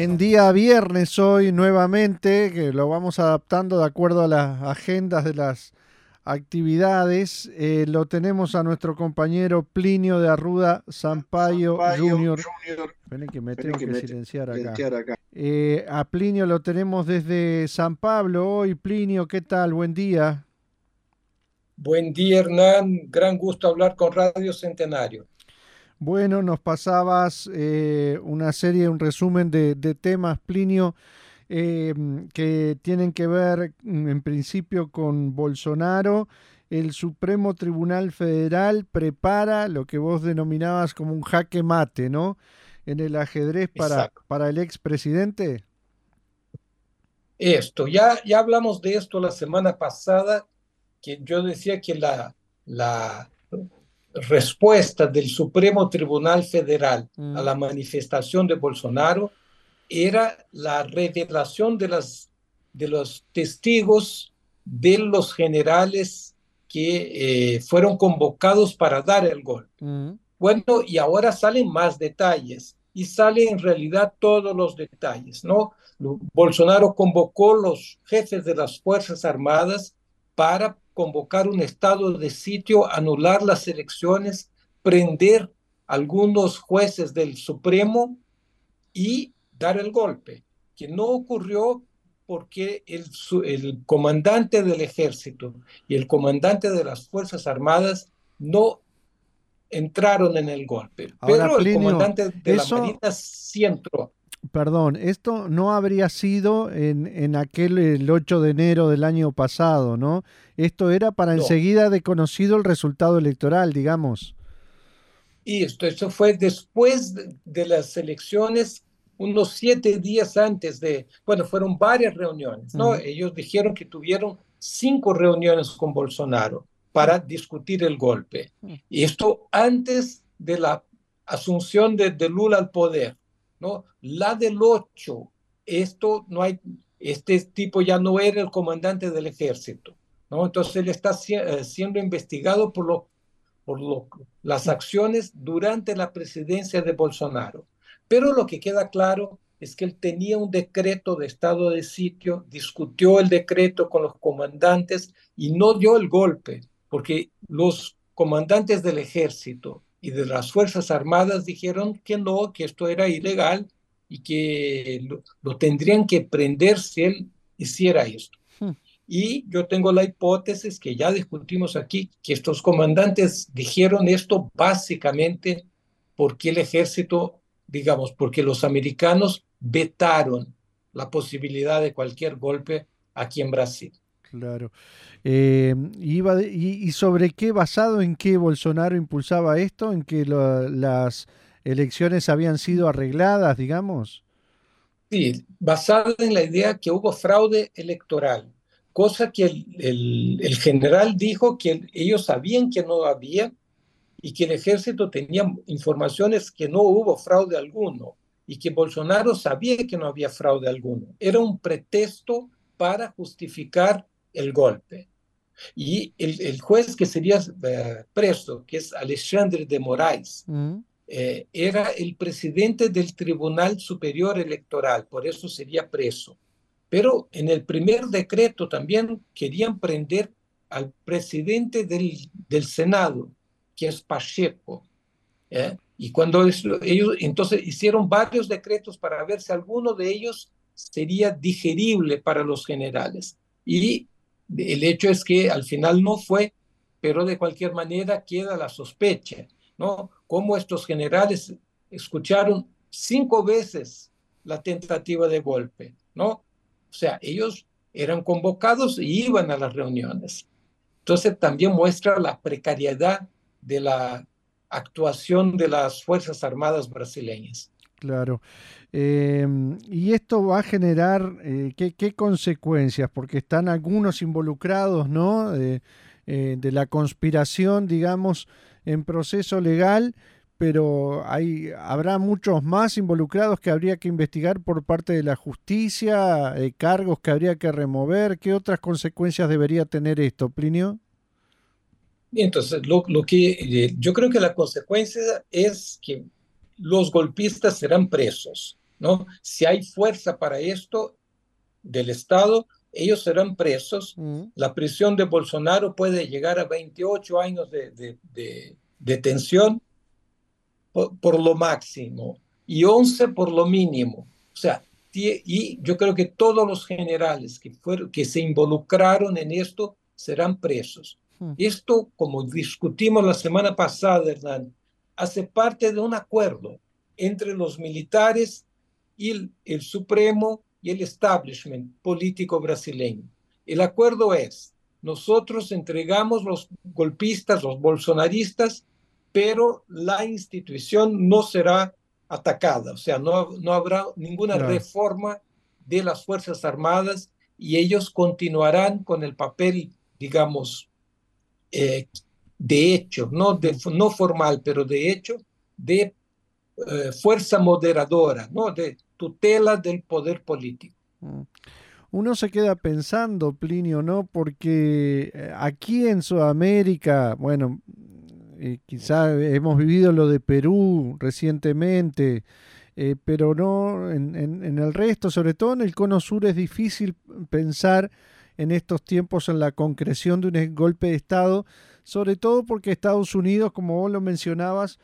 En día viernes hoy nuevamente, que lo vamos adaptando de acuerdo a las agendas de las actividades, eh, lo tenemos a nuestro compañero Plinio de Arruda Sampaio Jr. Esperen que me tengo que silenciar acá. Eh, a Plinio lo tenemos desde San Pablo hoy. Plinio, ¿qué tal? Buen día. Buen día, Hernán. Gran gusto hablar con Radio Centenario. Bueno, nos pasabas eh, una serie, un resumen de, de temas, Plinio, eh, que tienen que ver mm, en principio con Bolsonaro. El Supremo Tribunal Federal prepara lo que vos denominabas como un jaque mate, ¿no? En el ajedrez para, Exacto. para el expresidente. Esto, ya, ya hablamos de esto la semana pasada, que yo decía que la, la respuesta del Supremo Tribunal Federal Mm. a la manifestación de Bolsonaro era la revelación de, las, de los testigos de los generales que eh, fueron convocados para dar el golpe. Mm, Bueno, y ahora salen más detalles y salen en realidad todos los detalles, ¿no? Bolsonaro convocó los jefes de las Fuerzas Armadas para convocar un estado de sitio, anular las elecciones, prender algunos jueces del Supremo y dar el golpe, que no ocurrió porque el, comandante del ejército y el comandante de las Fuerzas Armadas no entraron en el golpe, Ahora, pero el comandante de eso- la Marina sí entró. Perdón, esto no habría sido en, en aquel el 8 de enero del año pasado, ¿no? Esto era para No. enseguida de conocido el resultado electoral, digamos. Y esto, esto fue después de, las elecciones, unos siete días antes de, bueno, fueron varias reuniones, ¿no? Ellos dijeron que tuvieron cinco reuniones con Bolsonaro para discutir el golpe. Y esto antes de la asunción de, de Lula al poder, ¿no? La del 8, esto no hay, este tipo ya no era el comandante del ejército, ¿no? Entonces él está si- eh, siendo investigado por lo por lo- las acciones durante la presidencia de Bolsonaro. Pero lo que queda claro es que él tenía un decreto de estado de sitio, discutió el decreto con los comandantes y no dio el golpe, porque los comandantes del ejército y de las Fuerzas Armadas dijeron que no, que esto era ilegal y que lo, lo tendrían que prender si él hiciera esto. Hmm. Y yo tengo la hipótesis que ya discutimos aquí, que estos comandantes dijeron esto básicamente porque el ejército, digamos, porque los americanos vetaron la posibilidad de cualquier golpe aquí en Brasil. Claro. Eh, iba de- y, y sobre qué, basado en qué Bolsonaro impulsaba esto? ¿En que lo- las elecciones habían sido arregladas, digamos? Sí, basada en la idea que hubo fraude electoral, cosa que el, el- el general dijo que ellos sabían que no había y que el ejército tenía informaciones que no hubo fraude alguno y que Bolsonaro sabía que no había fraude alguno. Era un pretexto para justificar el golpe. Y el, el juez que sería eh, preso, que es Alexandre de Moraes, Mm, eh, era el presidente del Tribunal Superior Electoral, por eso sería preso. Pero en el primer decreto también querían prender al presidente del, del Senado, que es Pacheco. ¿eh? Y cuando eso- ellos entonces hicieron varios decretos para ver si alguno de ellos sería digerible para los generales. Y el hecho es que al final no fue, pero de cualquier manera queda la sospecha, ¿no? Cómo estos generales escucharon cinco veces la tentativa de golpe, ¿no? O sea, ellos eran convocados y iban a las reuniones. Entonces también muestra la precariedad de la actuación de las Fuerzas Armadas brasileñas. claro. Em, y esto va a generar, eh, ¿qué, consecuencias? Porque están algunos involucrados, ¿no? Eh, de la conspiración, digamos, en proceso legal, pero hay, habrá muchos más involucrados que habría que investigar por parte de la justicia, eh, cargos que habría que remover. ¿Qué otras consecuencias debería tener esto, Plinio? Entonces, lo, lo que yo creo que la consecuencia es que los golpistas serán presos. ¿No? Si hay fuerza para esto del Estado, ellos serán presos. Mm. La prisión de Bolsonaro puede llegar a 28 años de, detención por, lo máximo y 11 por lo mínimo. O sea, y yo creo que todos los generales que, fueron, que se involucraron en esto serán presos. Mm. Esto, como discutimos la semana pasada, Hernán, hace parte de un acuerdo entre los militares y el, Supremo y el establishment político brasileño. El acuerdo es, nosotros entregamos los golpistas, los bolsonaristas, pero la institución no será atacada, o sea, no, no habrá ninguna reforma de las Fuerzas Armadas y ellos continuarán con el papel, digamos, eh, de hecho, no, de, no formal, pero de hecho, de eh, fuerza moderadora, ¿no? de tutela del poder político. Mm. Uno se queda pensando, Plinio, ¿no? Porque eh, aquí en Sudamérica, bueno, eh, quizá hemos vivido lo de Perú recientemente, pero no en, en, el resto, sobre todo en el cono sur, es difícil pensar en estos tiempos en la concreción de un golpe de Estado, sobre todo porque Estados Unidos, como vos lo mencionabas,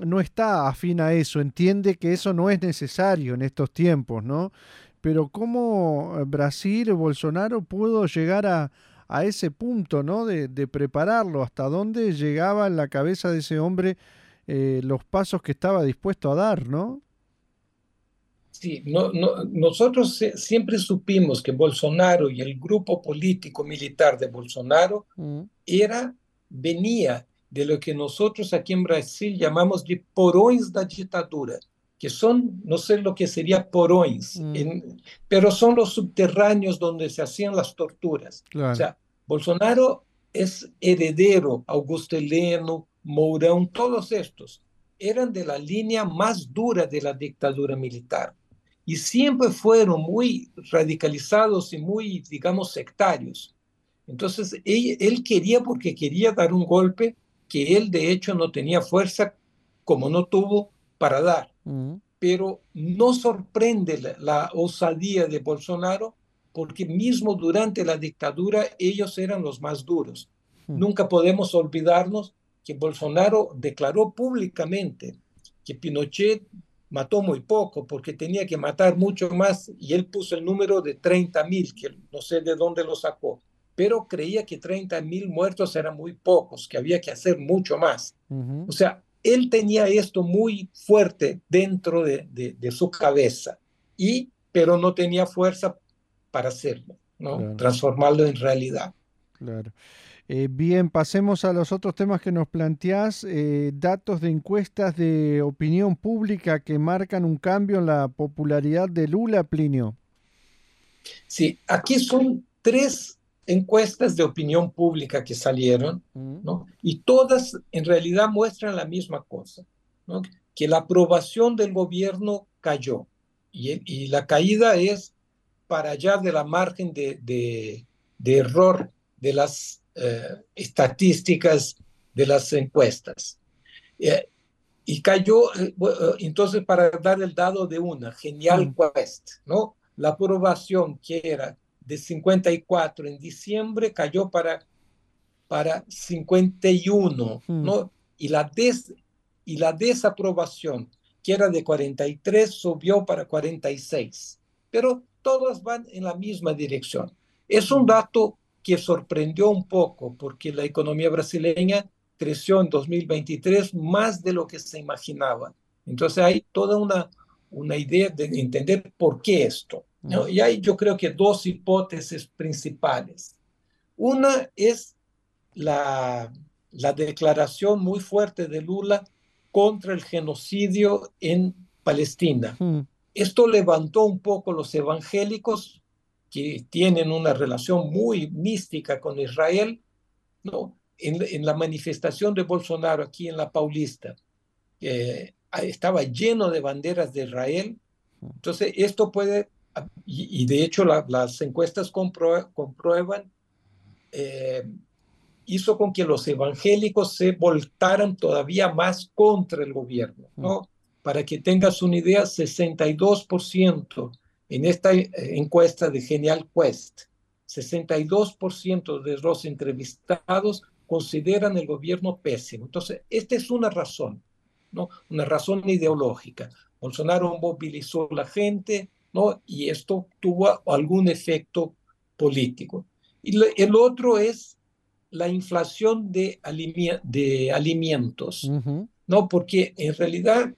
no está afín a eso, entiende que eso no es necesario en estos tiempos, ¿no? Pero cómo eh, Brasil, Bolsonaro pudo llegar a, a ese punto, ¿no? De, prepararlo, hasta dónde llegaba en la cabeza de ese hombre eh, los pasos que estaba dispuesto a dar, ¿no? Sí, no, no, nosotros siempre supimos que Bolsonaro y el grupo político militar de Bolsonaro mm. era, venía de lo que nosotros aquí en Brasil llamamos de porões da ditadura, que son, no sé lo que sería porões, mm. pero son los subterráneos donde se hacían las torturas. O sea, Bolsonaro es heredero, Augusto Heleno, Mourão, todos estos eran de la línea más dura de la dictadura militar y siempre fueron muy radicalizados y muy, digamos, sectarios. Entonces, él, él quería, porque quería dar un golpe, que él de hecho no tenía fuerza como no tuvo para dar. Mm. Pero no sorprende la, osadía de Bolsonaro porque mismo durante la dictadura ellos eran los más duros. Mm. Nunca podemos olvidarnos que Bolsonaro declaró públicamente que Pinochet mató muy poco porque tenía que matar mucho más y él puso el número de 30 mil, que no sé de dónde lo sacó pero creía que 30 mil muertos eran muy pocos, que había que hacer mucho más. O sea, él tenía esto muy fuerte dentro de, su cabeza, y, pero no tenía fuerza para hacerlo, ¿no? transformarlo en realidad. Claro. Eh, bien, pasemos a los otros temas que nos planteás. Eh, datos de encuestas de opinión pública que marcan un cambio en la popularidad de Lula, Plinio. Sí, aquí son tres encuestas de opinión pública que salieron, ¿no? Y todas en realidad muestran la misma cosa, ¿no? Que la aprobación del gobierno cayó y, la caída es para allá de la margen de, de, error de las eh, estadísticas de las encuestas. Eh, y cayó, eh, entonces para dar el dado de una, genial quest, ¿no? La aprobación que era de 54 en diciembre cayó para, para 51, hmm. ¿no? Y la, des, y la desaprobación, que era de 43, subió para 46. Pero todas van en la misma dirección. Es un dato que sorprendió un poco porque la economía brasileña creció en 2023 más de lo que se imaginaba. Entonces hay toda una, una idea de entender por qué esto. Y hay yo creo que dos hipótesis principales. Una es la, la declaración muy fuerte de Lula contra el genocidio en Palestina. Esto levantó un poco los evangélicos que tienen una relación muy mística con Israel, ¿no? En, la manifestación de Bolsonaro aquí en la Paulista, estaba lleno de banderas de Israel. Entonces, esto puede, y, de hecho las encuestas comprueban, eh, hizo con que los evangélicos se voltaran todavía más contra el gobierno, ¿no? Para que tengas una idea, 62% en esta eh, encuesta de Genial Quest, 62% de los entrevistados consideran el gobierno pésimo. Entonces, esta es una razón, ¿no? Una razón ideológica. Bolsonaro movilizó a la gente, ¿no? Y esto tuvo algún efecto político. Y el otro es la inflación de, de alimentos, ¿no? Porque en realidad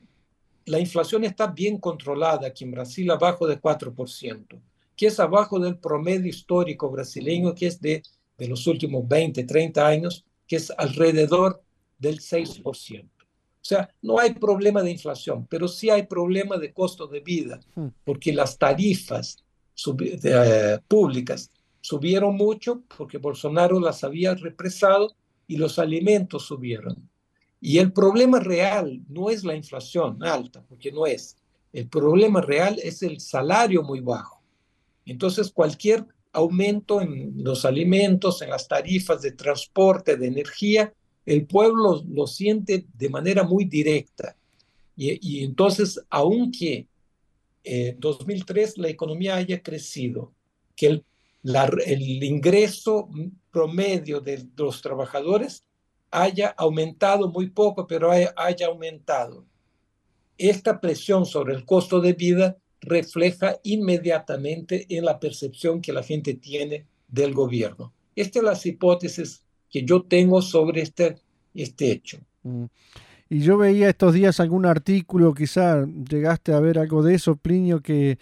la inflación está bien controlada aquí en Brasil, abajo de 4%, que es abajo del promedio histórico brasileño, que es de, de los últimos 20, 30 años, que es alrededor del 6%. O sea, no hay problema de inflación, pero sí hay problema de costo de vida, porque las tarifas eh, públicas subieron mucho porque Bolsonaro las había represado y los alimentos subieron. Y el problema real no es la inflación alta, porque no es. El problema real es el salario muy bajo. Entonces, cualquier aumento en los alimentos, en las tarifas de transporte, de energía, el pueblo lo siente de manera muy directa. Y, entonces, aunque en eh, 2003 la economía haya crecido, que el ingreso promedio de los trabajadores haya aumentado muy poco, pero haya, aumentado. Esta presión sobre el costo de vida refleja inmediatamente en la percepción que la gente tiene del gobierno. Estas son las hipótesis que yo tengo sobre este, este hecho. Mm. Y yo veía estos días algún artículo, quizá llegaste a ver algo de eso, Plinio, que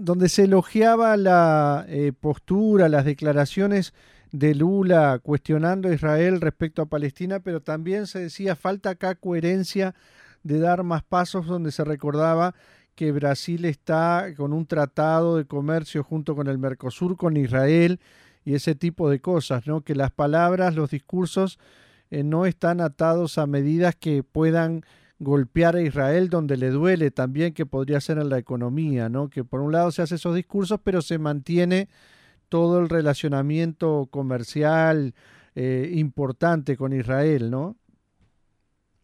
donde se elogiaba la eh, postura, las declaraciones de Lula cuestionando a Israel respecto a Palestina, pero también se decía falta acá coherencia de dar más pasos donde se recordaba que Brasil está con un tratado de comercio junto con el Mercosur, con Israel y ese tipo de cosas, ¿no? Que las palabras, los discursos eh, no están atados a medidas que puedan golpear a Israel donde le duele también, que podría ser en la economía, ¿no? Que por un lado se hace esos discursos, pero se mantiene todo el relacionamiento comercial eh, importante con Israel, ¿no?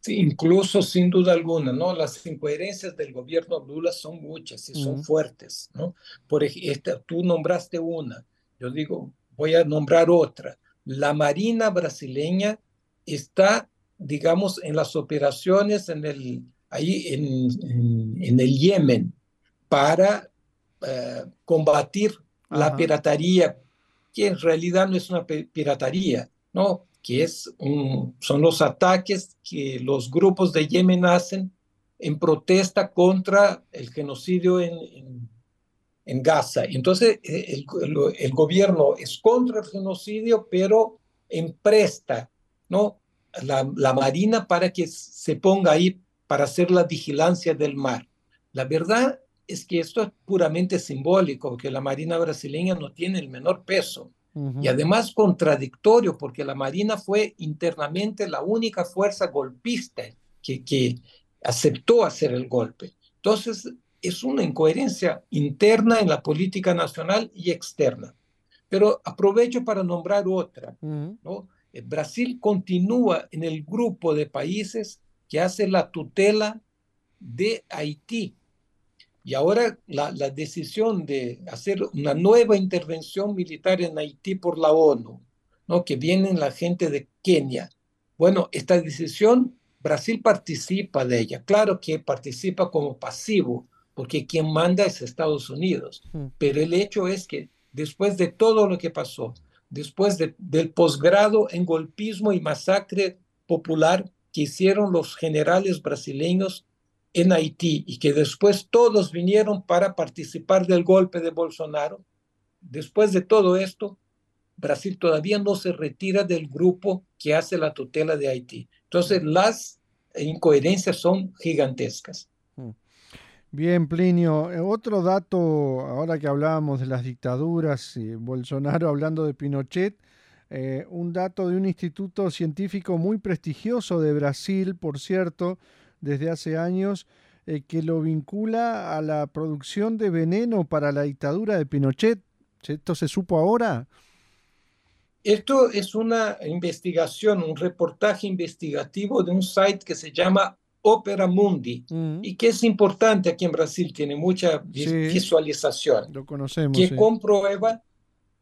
Sí, incluso sin duda alguna, ¿no? Las incoherencias del gobierno Lula son muchas y son fuertes, ¿no? Por ejemplo, tú nombraste una, yo digo, voy a nombrar otra. La Marina brasileña está digamos, en las operaciones en el, ahí en, en, el Yemen para eh, combatir la piratería, que en realidad no es una piratería, ¿no? que es son los ataques que los grupos de Yemen hacen en protesta contra el genocidio en, en, Gaza. Entonces, el, el, el, gobierno es contra el genocidio, pero empresta ¿no? la, Marina para que se ponga ahí para hacer la vigilancia del mar. La verdad es que esto es puramente simbólico, que la Marina brasileña no tiene el menor peso. Y además contradictorio, porque la Marina fue internamente la única fuerza golpista que, que aceptó hacer el golpe. Entonces, es una incoherencia interna en la política nacional y externa. Pero aprovecho para nombrar otra, ¿no? Eh, Brasil continúa en el grupo de países que hace la tutela de Haití. Y ahora la, decisión de hacer una nueva intervención militar en Haití por la ONU, ¿no? que vienen la gente de Kenia. Bueno, esta decisión, Brasil participa de ella. Claro que participa como pasivo, porque quien manda es Estados Unidos. Pero el hecho es que después de todo lo que pasó, después del posgrado en golpismo y masacre popular que hicieron los generales brasileños en Haití y que después todos vinieron para participar del golpe de Bolsonaro. Después de todo esto, Brasil todavía no se retira del grupo que hace la tutela de Haití. Entonces, las incoherencias son gigantescas. Mm. Bien, Plinio. Eh, otro dato, ahora que hablábamos de las dictaduras, y Bolsonaro hablando de Pinochet, eh, un dato de un instituto científico muy prestigioso de Brasil, por cierto, desde hace años, eh, que lo vincula a la producción de veneno para la dictadura de Pinochet. ¿Esto se supo ahora? Esto es una investigación, un reportaje investigativo de un site que se llama Opera Mundi mm. y que es importante aquí en Brasil, tiene mucha visualización. Lo conocemos. Que comprueba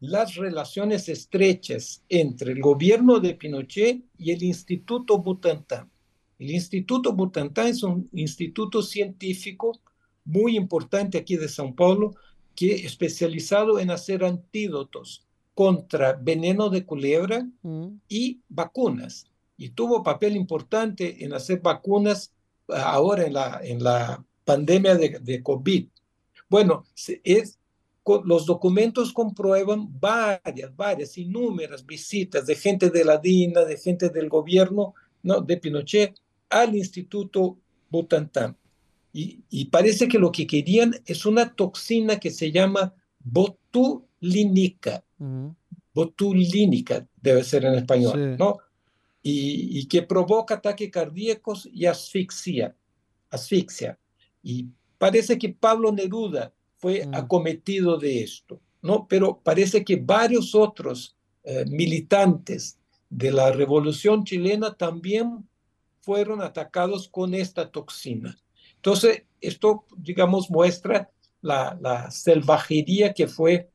las relaciones estrechas entre el gobierno de Pinochet y el Instituto Butantan. El Instituto Butantan es un instituto científico muy importante aquí de São Paulo, que es especializado en hacer antídotos contra veneno de culebra mm. y vacunas. Y tuvo papel importante en hacer vacunas ah, ahora en la, en la pandemia de, de COVID. Bueno, es, los documentos comprueban varias, varias, innúmeras visitas de gente de la DINA, de gente del gobierno ¿no? de Pinochet al Instituto Butantan. Y, y, parece que lo que querían es una toxina que se llama botulínica. Botulínica debe ser en español, ¿no? Y, y, que provoca ataques cardíacos y asfixia. Asfixia. Y parece que Pablo Neruda fue mm. acometido de esto, ¿no? Pero parece que varios otros eh, militantes de la revolución chilena también fueron atacados con esta toxina. Entonces, esto, digamos, muestra la, la salvajería que fue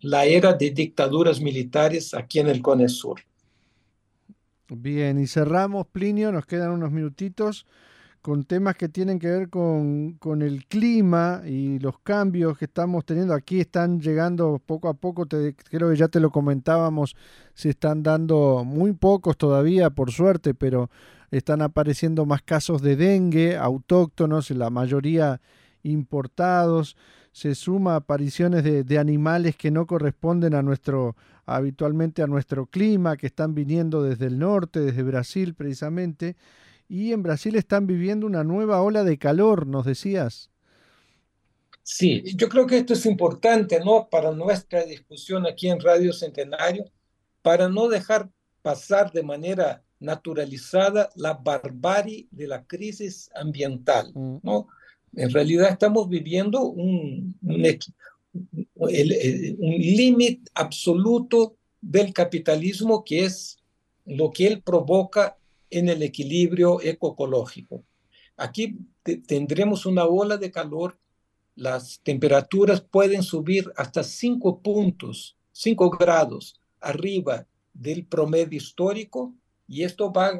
la era de dictaduras militares aquí en el Cone Sur. Bien, y cerramos, Plinio, nos quedan unos minutitos con temas que tienen que ver con, con, el clima y los cambios que estamos teniendo. Aquí están llegando poco a poco, te, creo que ya te lo comentábamos, se están dando muy pocos todavía, por suerte, pero están apareciendo más casos de dengue autóctonos, la mayoría importados. Se suma apariciones de, de animales que no corresponden a nuestro habitualmente a nuestro clima, que están viniendo desde el norte, desde Brasil precisamente y en Brasil están viviendo una nueva ola de calor, nos decías. Sí, yo creo que esto es importante, ¿no? Para nuestra discusión aquí en Radio Centenario, para no dejar pasar de manera naturalizada la barbarie de la crisis ambiental, mm. En realidad estamos viviendo un, un, un límite absoluto del capitalismo que es lo que él provoca en el equilibrio ecoecológico. Aquí tendremos una ola de calor, las temperaturas pueden subir hasta 5 puntos, 5 grados arriba del promedio histórico y esto va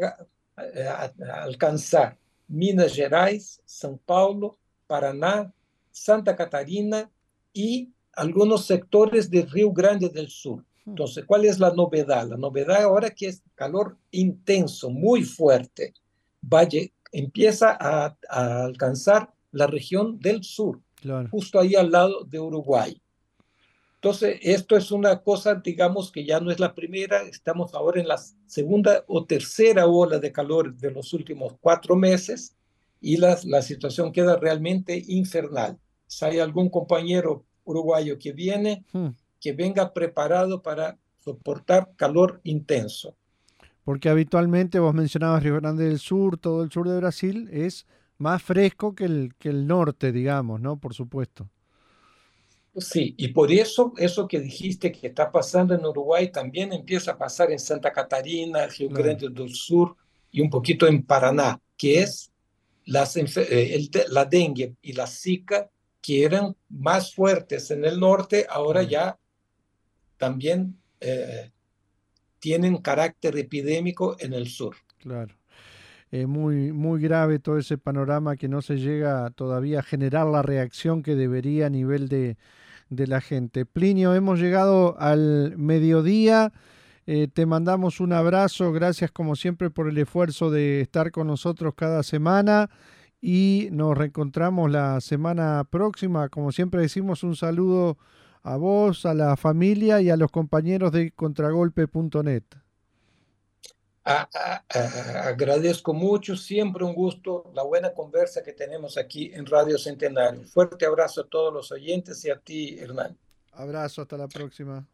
a, alcanzar Minas Gerais, São Paulo, Paraná, Santa Catarina y algunos sectores de Río Grande del Sur. Entonces, ¿cuál es la novedad? La novedad ahora que es calor intenso, muy fuerte, Valle empieza a, alcanzar la región del sur, justo ahí al lado de Uruguay. Entonces, esto es una cosa, digamos, que ya no es la primera, estamos ahora en la segunda o tercera ola de calor de los últimos cuatro meses y la, la situación queda realmente infernal. Si hay algún compañero uruguayo que viene, hmm que venga preparado para soportar calor intenso. Porque habitualmente vos mencionabas Río Grande del Sur, todo el sur de Brasil es más fresco que el, que el norte, digamos, ¿no? Por supuesto. Sí, y por eso eso que dijiste que está pasando en Uruguay también empieza a pasar en Santa Catarina, Río Grande del Sur y un poquito en Paraná, que es las, eh, la dengue y la zika que eran más fuertes en el norte, ahora ya también eh, tienen carácter epidémico en el sur. Claro. Eh, muy, muy grave todo ese panorama que no se llega todavía a generar la reacción que debería a nivel de, de la gente. Plinio, hemos llegado al mediodía. Eh, te mandamos un abrazo, gracias como siempre por el esfuerzo de estar con nosotros cada semana y nos reencontramos la semana próxima. Como siempre decimos, un saludo a vos, a la familia y a los compañeros de contragolpe.net. agradezco mucho, siempre un gusto la buena conversa que tenemos aquí en Radio Centenario. Fuerte abrazo a todos los oyentes y a ti, Hernán. Abrazo, hasta la próxima.